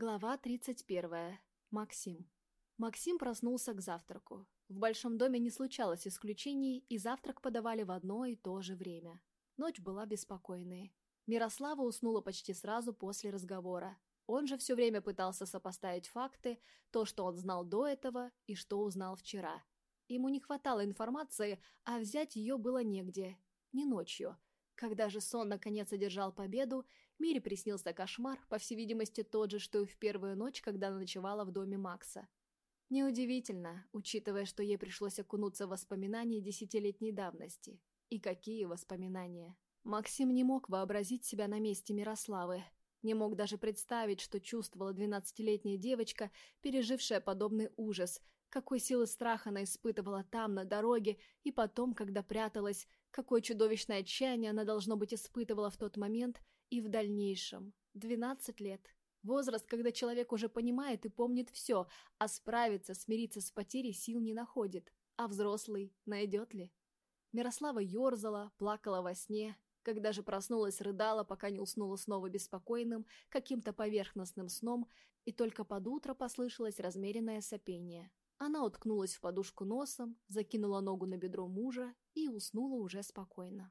Глава 31. Максим. Максим проснулся к завтраку. В большом доме не случалось исключений, и завтрак подавали в одно и то же время. Ночь была беспокойной. Мирослава уснула почти сразу после разговора. Он же все время пытался сопоставить факты, то, что он знал до этого и что узнал вчера. Ему не хватало информации, а взять ее было негде. Не ночью – когда же сон наконец одержал победу, Мире приснился кошмар, по всей видимости тот же, что и в первую ночь, когда она ночевала в доме Макса. Неудивительно, учитывая, что ей пришлось окунуться в воспоминания десятилетней давности. И какие воспоминания. Максим не мог вообразить себя на месте Мирославы. Не мог даже представить, что чувствовала двенадцатилетняя девочка, пережившая подобный ужас, какой силы страха она испытывала там, на дороге, и потом, когда пряталась, какое чудовищное отчаяние она, должно быть, испытывала в тот момент и в дальнейшем. Двенадцать лет. Возраст, когда человек уже понимает и помнит все, а справиться, смириться с потерей сил не находит. А взрослый найдет ли? Мирослава ерзала, плакала во сне, когда же проснулась, рыдала, пока не уснула снова беспокойным, каким-то поверхностным сном, и только под утро послышалось размеренное сопение. Она уткнулась в подушку носом, закинула ногу на бедро мужа и уснула уже спокойно.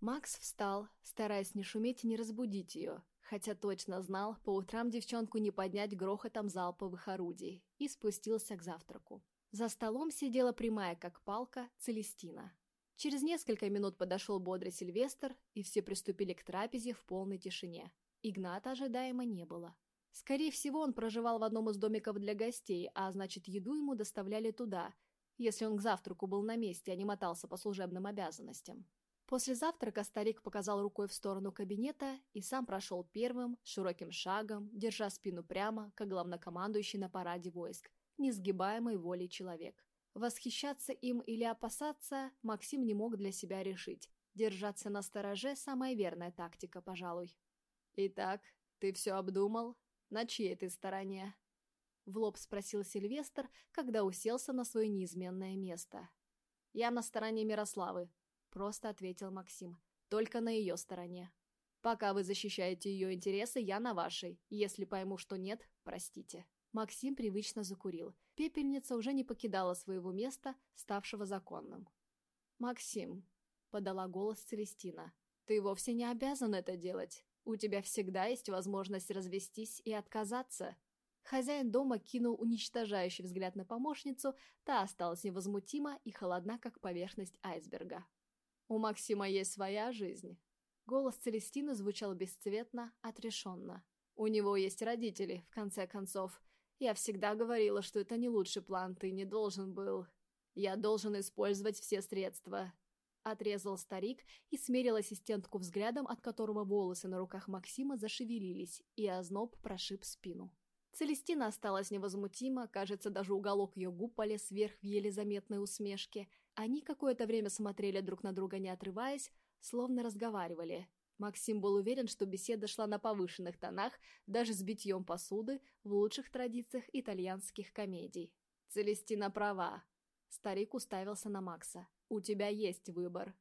Макс встал, стараясь не шуметь и не разбудить ее, хотя точно знал, по утрам девчонку не поднять грохотом залповых орудий, и спустился к завтраку. За столом сидела прямая, как палка, Целестина. Через несколько минут подошел бодрый Сильвестр, и все приступили к трапезе в полной тишине. Игната ожидаемо не было. Скорее всего, он проживал в одном из домиков для гостей, а значит, еду ему доставляли туда, если он к завтраку был на месте, а не мотался по служебным обязанностям. После завтрака старик показал рукой в сторону кабинета и сам прошел первым, широким шагом, держа спину прямо, как главнокомандующий на параде войск, несгибаемой волей человек. Восхищаться им или опасаться Максим не мог для себя решить. Держаться на стороже – самая верная тактика, пожалуй. «Итак, ты все обдумал?» «На чьей ты стороне?» В лоб спросил Сильвестр, когда уселся на свое неизменное место. «Я на стороне Мирославы», — просто ответил Максим. «Только на ее стороне. Пока вы защищаете ее интересы, я на вашей. Если пойму, что нет, простите». Максим привычно закурил. Пепельница уже не покидала своего места, ставшего законным. «Максим», — подала голос Целестина, — «ты вовсе не обязан это делать. У тебя всегда есть возможность развестись и отказаться». Хозяин дома кинул уничтожающий взгляд на помощницу, та осталась невозмутима и холодна, как поверхность айсберга. «У Максима есть своя жизнь». Голос Целестины звучал бесцветно, отрешенно. «У него есть родители, в конце концов. Я всегда говорила, что это не лучший план, ты не должен был. Я должен использовать все средства. Отрезал старик и смерил ассистентку взглядом, от которого волосы на руках Максима зашевелились, и озноб прошиб спину. Целестина осталась невозмутима, кажется, даже уголок ее губ полез вверх в еле заметной усмешке. Они какое-то время смотрели друг на друга, не отрываясь, словно разговаривали. Максим был уверен, что беседа шла на повышенных тонах, даже с битьем посуды, в лучших традициях итальянских комедий. Целестина права. Старик уставился на Макса. «У тебя есть выбор».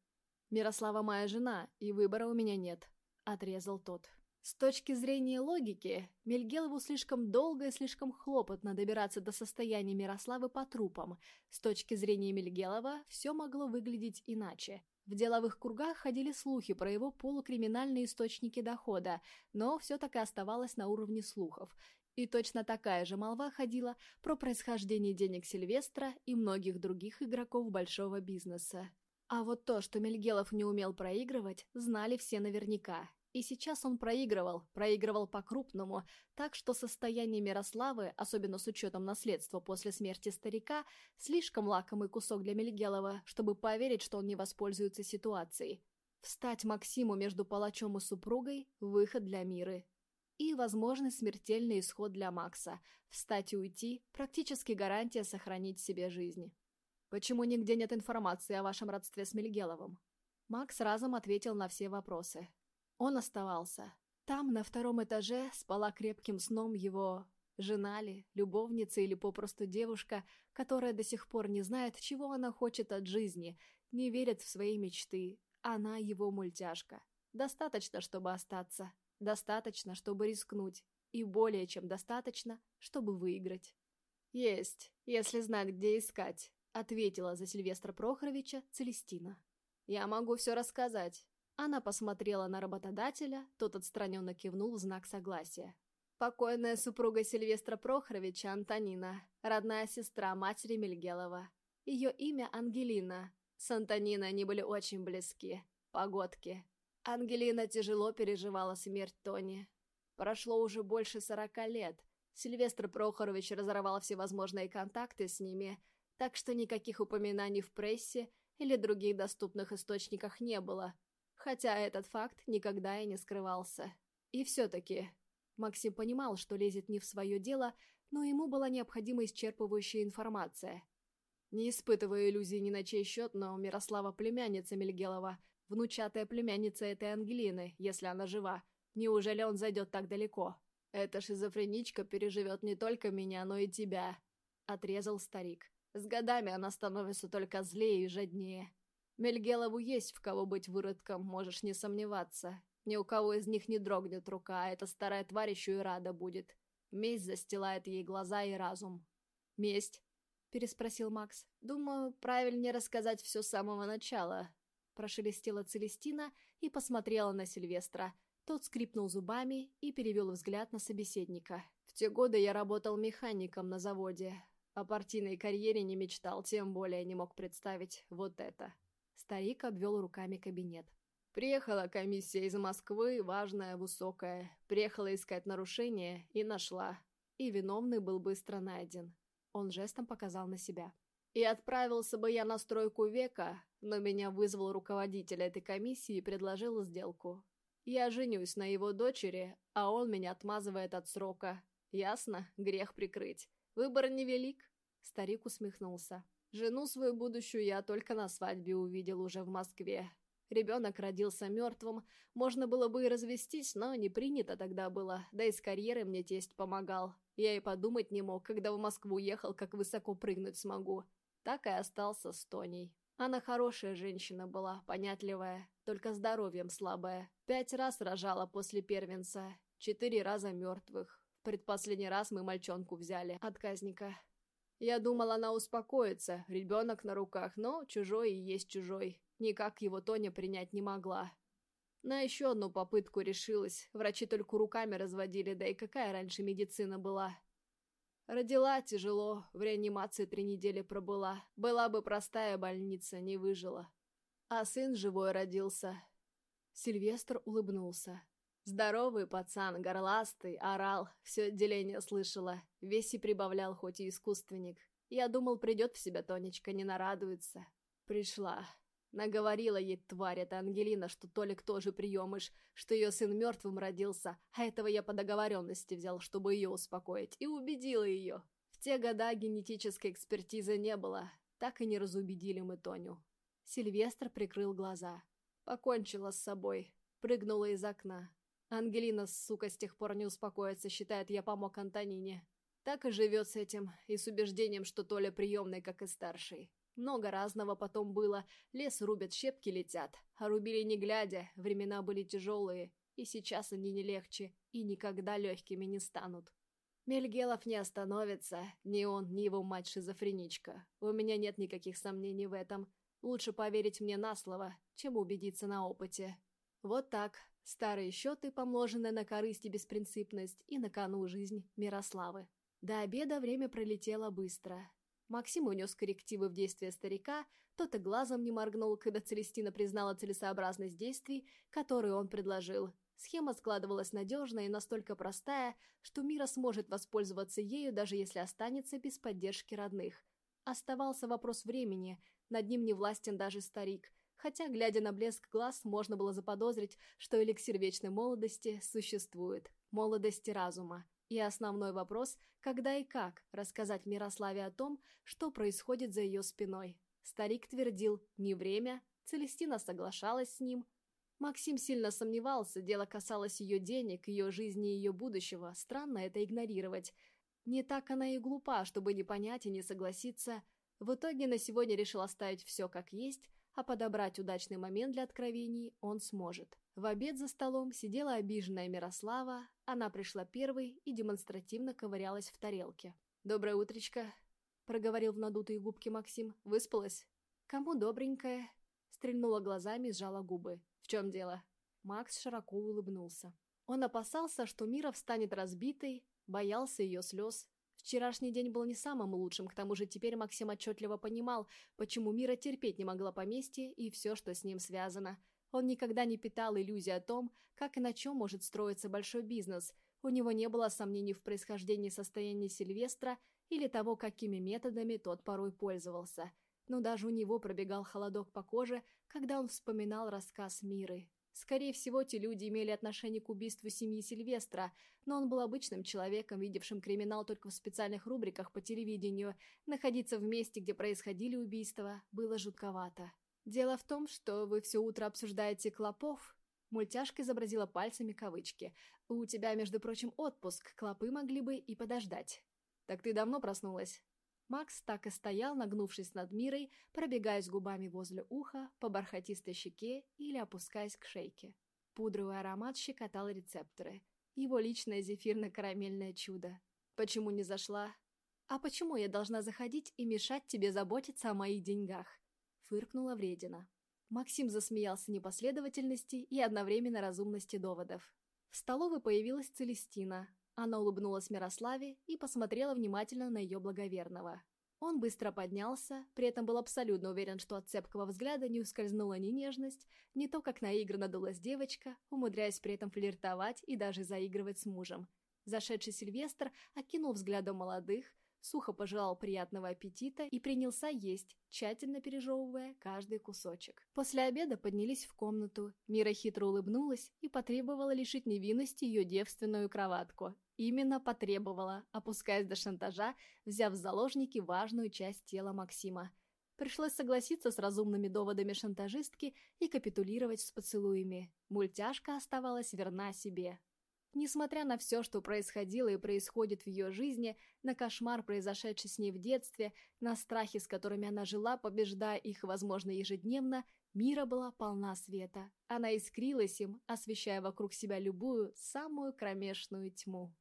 «Мирослава моя жена, и выбора у меня нет», — отрезал тот. С точки зрения логики, Мельгелову слишком долго и слишком хлопотно добираться до состояния Мирославы по трупам. С точки зрения Мельгелова, все могло выглядеть иначе. В деловых кругах ходили слухи про его полукриминальные источники дохода, но все так и оставалось на уровне слухов. И точно такая же молва ходила про происхождение денег Сильвестра и многих других игроков большого бизнеса. А вот то, что Мельгелов не умел проигрывать, знали все наверняка. И сейчас он проигрывал, проигрывал по-крупному, так что состояние Мирославы, особенно с учетом наследства после смерти старика, слишком лакомый кусок для Мельгелова, чтобы поверить, что он не воспользуется ситуацией. Встать Максиму между палачом и супругой – выход для Миры, и возможный смертельный исход для Макса. Встать и уйти – практически гарантия сохранить себе жизнь. «Почему нигде нет информации о вашем родстве с Мельгеловым?» Макс разом ответил на все вопросы. Он оставался. Там, на втором этаже, спала крепким сном его... Жена ли, любовница или попросту девушка, которая до сих пор не знает, чего она хочет от жизни, не верит в свои мечты. Она его мультяшка. Достаточно, чтобы остаться. Достаточно, чтобы рискнуть. и более чем достаточно, чтобы выиграть. «Есть, если знать, где искать», — ответила за Сильвестра Прохоровича Целестина. «Я могу все рассказать». Она посмотрела на работодателя, тот отстраненно кивнул в знак согласия. Покойная супруга Сильвестра Прохоровича Антонина, родная сестра матери Мельгелова. Ее имя Ангелина. С Антониной они были очень близки. Погодки. Ангелина тяжело переживала смерть Тони. Прошло уже больше сорока лет. Сильвестр Прохорович разорвал всевозможные контакты с ними, так что никаких упоминаний в прессе или других доступных источниках не было, хотя этот факт никогда и не скрывался. И все-таки Максим понимал, что лезет не в свое дело, но ему была необходима исчерпывающая информация. Не испытывая иллюзий ни на чей счет, но Мирослава племянница Мельгелова, внучатая племянница этой Ангелины, если она жива, неужели он зайдет так далеко? Эта шизофреничка переживет не только меня, но и тебя, — отрезал старик. С годами она становится только злее и жаднее. Мельгелову есть в кого быть выродком, можешь не сомневаться. Ни у кого из них не дрогнет рука, а эта старая тварь еще и рада будет. Месть застилает ей глаза и разум. «Месть?» — переспросил Макс. «Думаю, правильнее рассказать все с самого начала». Прошелестела Целестина и посмотрела на Сильвестра. Тот скрипнул зубами и перевел взгляд на собеседника. «В те годы я работал механиком на заводе. О партийной карьере не мечтал, тем более не мог представить вот это». Старик обвел руками кабинет. Приехала комиссия из Москвы, важная, высокая. Приехала искать нарушение и нашла. И виновный был быстро найден. Он жестом показал на себя. И отправился бы я на стройку века, но меня вызвал руководитель этой комиссии и предложил сделку. Я женюсь на его дочери, а он меня отмазывает от срока. Ясно? Грех прикрыть. Выбор невелик. Старик усмехнулся. Жену свою будущую я только на свадьбе увидел уже в Москве. Ребенок родился мертвым, можно было бы и развестись, но не принято тогда было, да и с карьерой мне тесть помогал. Я и подумать не мог, когда в Москву ехал, как высоко прыгнуть смогу. Так и остался с Тоней. Она хорошая женщина была, понятливая, только здоровьем слабая. Пять раз рожала после первенца, четыре раза мертвых. В предпоследний раз мы мальчонку взяли, отказника. Я думал, она успокоится, ребенок на руках, но чужой и есть чужой. Никак его Тоня принять не могла. На еще одну попытку решилась. Врачи только руками разводили, да и какая раньше медицина была. Родила тяжело, в реанимации три недели пробыла. Была бы простая больница, не выжила. А сын живой родился. Сильвестр улыбнулся. Здоровый пацан, горластый, орал, все отделение слышала. Весь и прибавлял, хоть и искусственник. Я думал, придет в себя Тонечка, не нарадуется. Пришла. Наговорила ей тварь эта Ангелина, что Толик тоже приемыш, что ее сын мертвым родился, а этого я по договоренности взял, чтобы ее успокоить, и убедила ее. В те года генетической экспертизы не было, так и не разубедили мы Тоню. Сильвестр прикрыл глаза. Покончила с собой, прыгнула из окна. Ангелина, сука, с тех пор не успокоится, считает, я помог Антонине. Так и живет с этим, и с убеждением, что Толя приемный, как и старший. Много разного потом было. Лес рубят, щепки летят. А рубили не глядя, времена были тяжелые. И сейчас они не легче, и никогда легкими не станут. Мельгелов не остановится, ни он, ни его мать-шизофреничка. У меня нет никаких сомнений в этом. Лучше поверить мне на слово, чем убедиться на опыте. Вот так. Старые счеты, помноженные на корысть и беспринципность, и на кону жизнь Мирославы. До обеда время пролетело быстро. Максим унес коррективы в действия старика, тот и глазом не моргнул, когда Целестина признала целесообразность действий, которые он предложил. Схема складывалась надежная и настолько простая, что Мира сможет воспользоваться ею, даже если останется без поддержки родных. Оставался вопрос времени, над ним не властен даже старик, хотя, глядя на блеск глаз, можно было заподозрить, что эликсир вечной молодости существует, молодости разума. И основной вопрос, когда и как рассказать Мирославе о том, что происходит за ее спиной. Старик твердил «не время», Целестина соглашалась с ним. Максим сильно сомневался, дело касалось ее денег, ее жизни и ее будущего, странно это игнорировать. Не так она и глупа, чтобы не понять и не согласиться. В итоге на сегодня решил оставить все как есть, а подобрать удачный момент для откровений он сможет. В обед за столом сидела обиженная Мирослава, Она пришла первой и демонстративно ковырялась в тарелке. «Доброе утречко», — проговорил в надутые губки Максим. «Выспалась?» «Кому добренькое?» Стрельнула глазами и сжала губы. «В чем дело?» Макс широко улыбнулся. Он опасался, что Мира встанет разбитой, боялся ее слез. Вчерашний день был не самым лучшим, к тому же теперь Максим отчетливо понимал, почему Мира терпеть не могла поместье и все, что с ним связано. Он никогда не питал иллюзий о том, как и на чем может строиться большой бизнес. У него не было сомнений в происхождении состояния Сильвестра или того, какими методами тот порой пользовался. Но даже у него пробегал холодок по коже, когда он вспоминал рассказ Миры. Скорее всего, те люди имели отношение к убийству семьи Сильвестра, но он был обычным человеком, видевшим криминал только в специальных рубриках по телевидению. Находиться в месте, где происходили убийства, было жутковато. «Дело в том, что вы все утро обсуждаете клопов», Мультяшка изобразила пальцами кавычки. «У тебя, между прочим, отпуск, клопы могли бы и подождать». «Так ты давно проснулась?» Макс так и стоял, нагнувшись над Мирой, пробегаясь губами возле уха, по бархатистой щеке или опускаясь к шейке. Пудровый аромат щекотал рецепторы. Его личное зефирно-карамельное чудо. «Почему не зашла?» «А почему я должна заходить и мешать тебе заботиться о моих деньгах?» Фыркнула вредина. Максим засмеялся непоследовательности и одновременно разумности доводов. В столовой появилась Целестина, она улыбнулась Мирославе и посмотрела внимательно на ее благоверного. Он быстро поднялся, при этом был абсолютно уверен, что от цепкого взгляда не ускользнула ни нежность, ни то, как наигранно дулась девочка, умудряясь при этом флиртовать и даже заигрывать с мужем. Зашедший Сильвестр окинул взглядом молодых, сухо пожелал приятного аппетита и принялся есть, тщательно пережевывая каждый кусочек. После обеда поднялись в комнату. Мира хитро улыбнулась и потребовала лишить невинности ее девственную кроватку. Именно потребовала, опускаясь до шантажа, взяв в заложники важную часть тела Максима. Пришлось согласиться с разумными доводами шантажистки и капитулировать с поцелуями. Мультяшка оставалась верна себе, Несмотря на все, что происходило и происходит в ее жизни, на кошмар, произошедший с ней в детстве, на страхи, с которыми она жила, побеждая их, возможно, ежедневно, Мира была полна света. Она искрилась им, освещая вокруг себя любую, самую кромешную тьму.